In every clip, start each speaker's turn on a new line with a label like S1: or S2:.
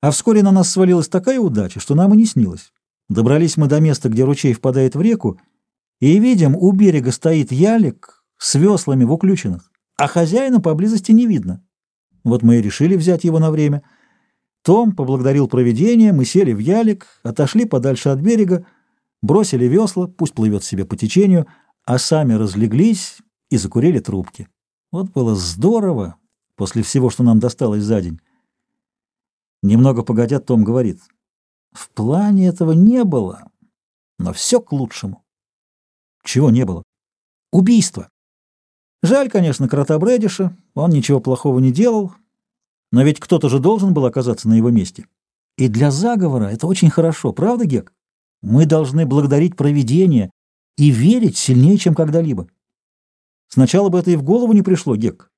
S1: А вскоре на нас свалилась такая удача, что нам и не снилось. Добрались мы до места, где ручей впадает в реку, и видим, у берега стоит ялик с веслами в уключенных, а хозяина поблизости не видно. Вот мы и решили взять его на время. Том поблагодарил провидение, мы сели в ялик, отошли подальше от берега, бросили весла, пусть плывет себе по течению, а сами разлеглись и закурили трубки. Вот было здорово после всего, что нам досталось за день. Немного погодя, Том говорит, в плане этого не было, но все к лучшему. Чего не было? Убийство. Жаль, конечно, крота Брэдиша, он ничего плохого не делал, но ведь кто-то же должен был оказаться на его месте. И для заговора это очень хорошо, правда, Гек? Мы должны благодарить провидение и верить сильнее, чем когда-либо. Сначала бы это и в голову не пришло, Гек.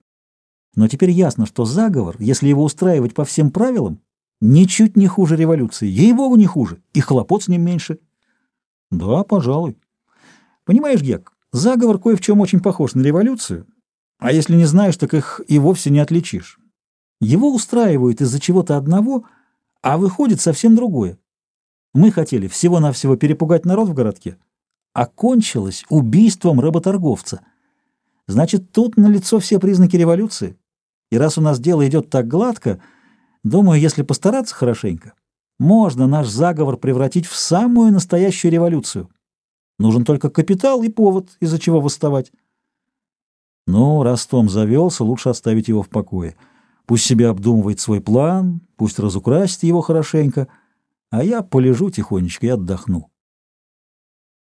S1: Но теперь ясно, что заговор, если его устраивать по всем правилам, ничуть не хуже революции. Ей-богу, не хуже. И хлопот с ним меньше. Да, пожалуй. Понимаешь, Гек, заговор кое в чем очень похож на революцию, а если не знаешь, так их и вовсе не отличишь. Его устраивают из-за чего-то одного, а выходит совсем другое. Мы хотели всего-навсего перепугать народ в городке, а кончилось убийством работорговца. Значит, тут налицо все признаки революции. И раз у нас дело идет так гладко, думаю, если постараться хорошенько, можно наш заговор превратить в самую настоящую революцию. Нужен только капитал и повод, из-за чего восставать. Ну, раз Том завелся, лучше оставить его в покое. Пусть себе обдумывает свой план, пусть разукрасит его хорошенько, а я полежу тихонечко и отдохну.